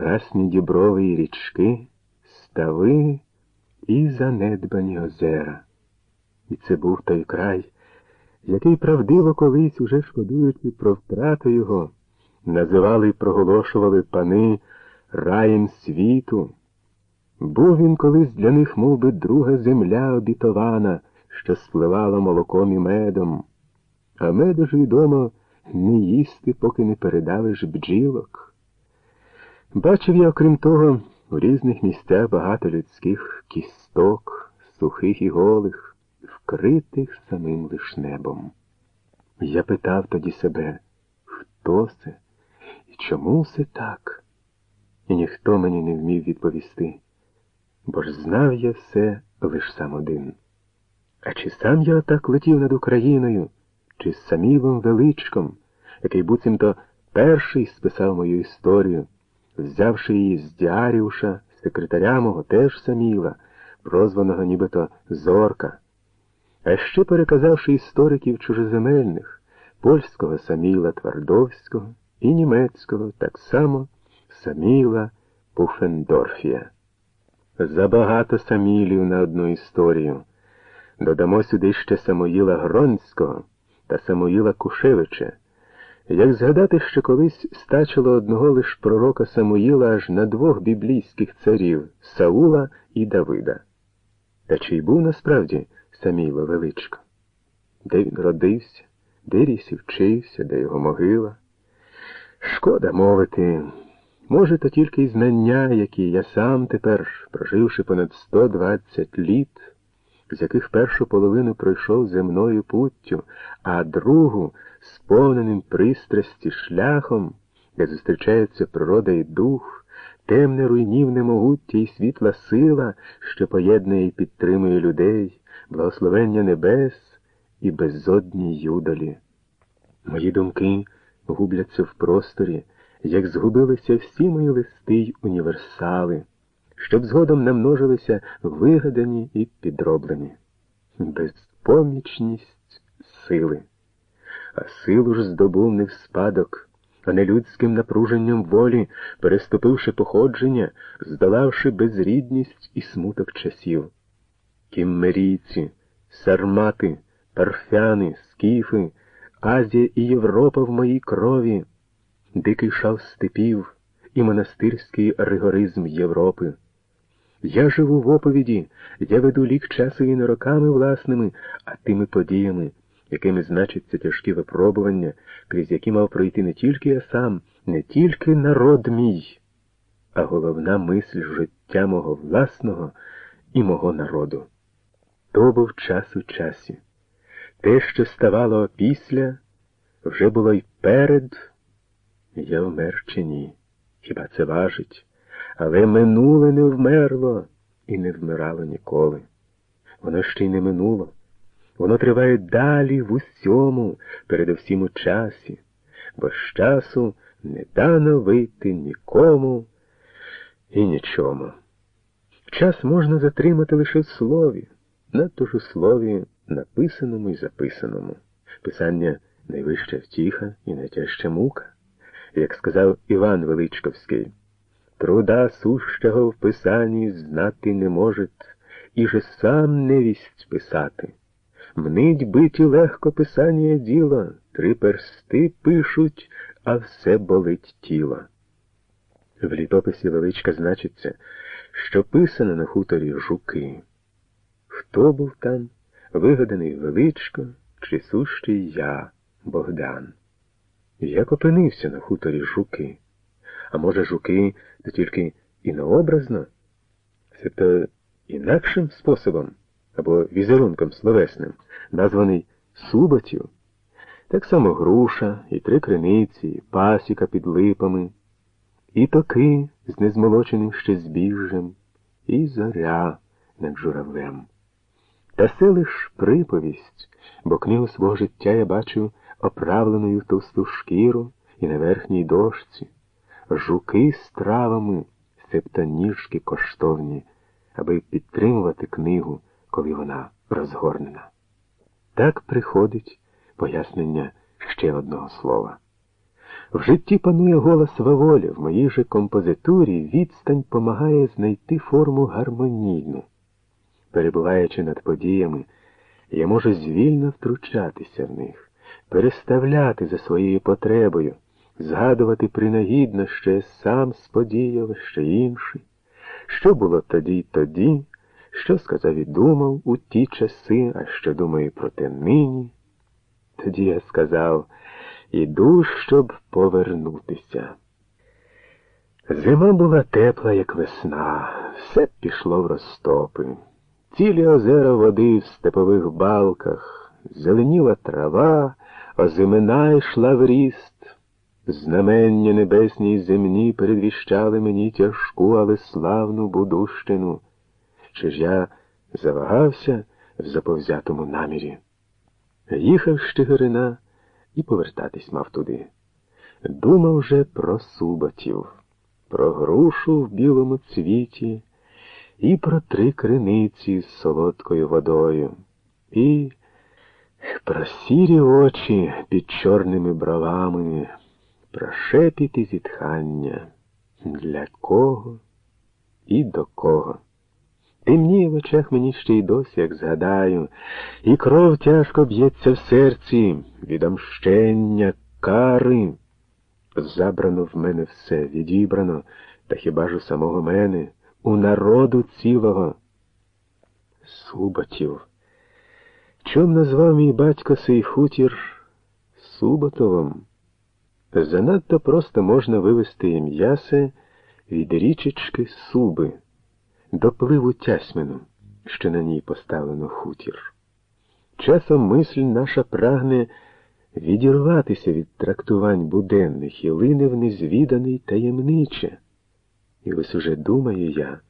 прекрасні діброви і річки, стави і занедбані озера. І це був той край, який правдиво колись, уже шкодуючи про втрату його, називали й проголошували пани раєм світу. Був він колись для них мов би, друга земля обітована, що спливала молоком і медом, а меду ж відомо не їсти, поки не передавиш бджілок. Бачив я, окрім того, у різних місцях багато людських кісток, сухих і голих, вкритих самим лиш небом. Я питав тоді себе, хто це і чому все так? І ніхто мені не вмів відповісти, бо ж знав я все лиш сам один. А чи сам я отак летів над Україною, чи з Самілом Величком, який буцімто перший списав мою історію, взявши її з Діаріуша, секретаря мого теж Саміла, прозваного нібито Зорка, а ще переказавши істориків чужеземельних, польського Саміла Твардовського і німецького так само Саміла Пуфендорфія. Забагато Самілів на одну історію. Додамо сюди ще Самоїла Гронського та Самоїла Кушевича. Як згадати, що колись стачило одного лиш пророка Самуїла аж на двох біблійських царів Саула і Давида. Та чи й був насправді Самійло величко? Де він родився, де ріс і вчився, де його могила? Шкода мовити. Може, то тільки й знання, які я сам тепер, проживши понад 120 літ, з яких першу половину пройшов земною путтю, а другу сповненим пристрасті шляхом, де зустрічаються природа і дух, темне руйнівне могуття і світла сила, що поєднує і підтримує людей, благословення небес і безодні юдолі. Мої думки губляться в просторі, як згубилися всі мої листи й універсали щоб згодом намножилися вигадані і підроблені. Безпомічність сили. А силу ж здобув не в спадок, а не людським напруженням волі, переступивши походження, здолавши безрідність і смуток часів. Кіммерійці, сармати, парфяни, скіфи, Азія і Європа в моїй крові, дикий шав степів і монастирський ригоризм Європи. Я живу в оповіді, я веду лік часу і не роками власними, а тими подіями, якими значаться тяжкі випробування, крізь які мав пройти не тільки я сам, не тільки народ мій, а головна мисль життя мого власного і мого народу. То був час у часі. Те, що ставало після, вже було й перед, я вмер чи ні. Хіба це важить? Але минуле не вмерло і не вмирало ніколи. Воно ще й не минуло. Воно триває далі в усьому, передовсім у часі, бо з часу не дано вийти нікому і нічому. Час можна затримати лише в слові, надто ж у слові, написаному і записаному. Писання найвища втіха і найтяжча мука, як сказав Іван Величковський. Труда сущого в писанні знати не может, і же сам невість писати. Мнить биті легко писання діло, три персти пишуть, а все болить тіло. В літописі величка значиться, що писано на хуторі жуки. Хто був там, вигаданий величко, чи сущий я, Богдан? Як опинився на хуторі жуки? А може, жуки то тільки інообразно, себто інакшим способом або візерунком словесним, названий суботів, так само груша, і три криниці, і пасіка під липами, і токи з незмолоченим ще збіжжем, і зоря над журавлем. Та це лиш приповість, бо книгу свого життя я бачу оправленою в товсту шкіру і на верхній дошці жуки з травами, себто ніжки коштовні, аби підтримувати книгу, коли вона розгорнена. Так приходить пояснення ще одного слова. В житті панує голос Ваволі, в моїй же композитурі відстань помагає знайти форму гармонійну. Перебуваючи над подіями, я можу звільно втручатися в них, переставляти за своєю потребою, згадувати принагідно, що я сам сподіяв, що інший, що було тоді й тоді, що сказав і думав у ті часи, а що думаю про те нині. Тоді я сказав іду, щоб повернутися. Зима була тепла, як весна, все пішло в розтопи. Цілі озера води в степових балках, зеленіла трава, озимина йшла в ріст. Знамення небесні й земні передвіщали мені тяжку, але славну Будущину. Чи ж я завагався в заповзятому намірі? Їхав Щигирина і повертатись мав туди. Думав же про суботів, про грушу в білому цвіті і про три криниці з солодкою водою, і про сірі очі під чорними бровами, про шепіт зітхання, для кого і до кого. Темніє в очах мені ще й досі, як згадаю, і кров тяжко б'ється в серці відомщення, кари. Забрано в мене все, відібрано, та хіба ж у самого мене, у народу цілого. Суботів. Чом назвав мій батько сей хутір Суботовим? Занадто просто можна вивести ім'ясе від річечки Суби до пливу Тясьмину, що на ній поставлено хутір. Часом мисль наша прагне відірватися від трактувань буденних і лине в незвіданий таємниче. І ось уже думаю я.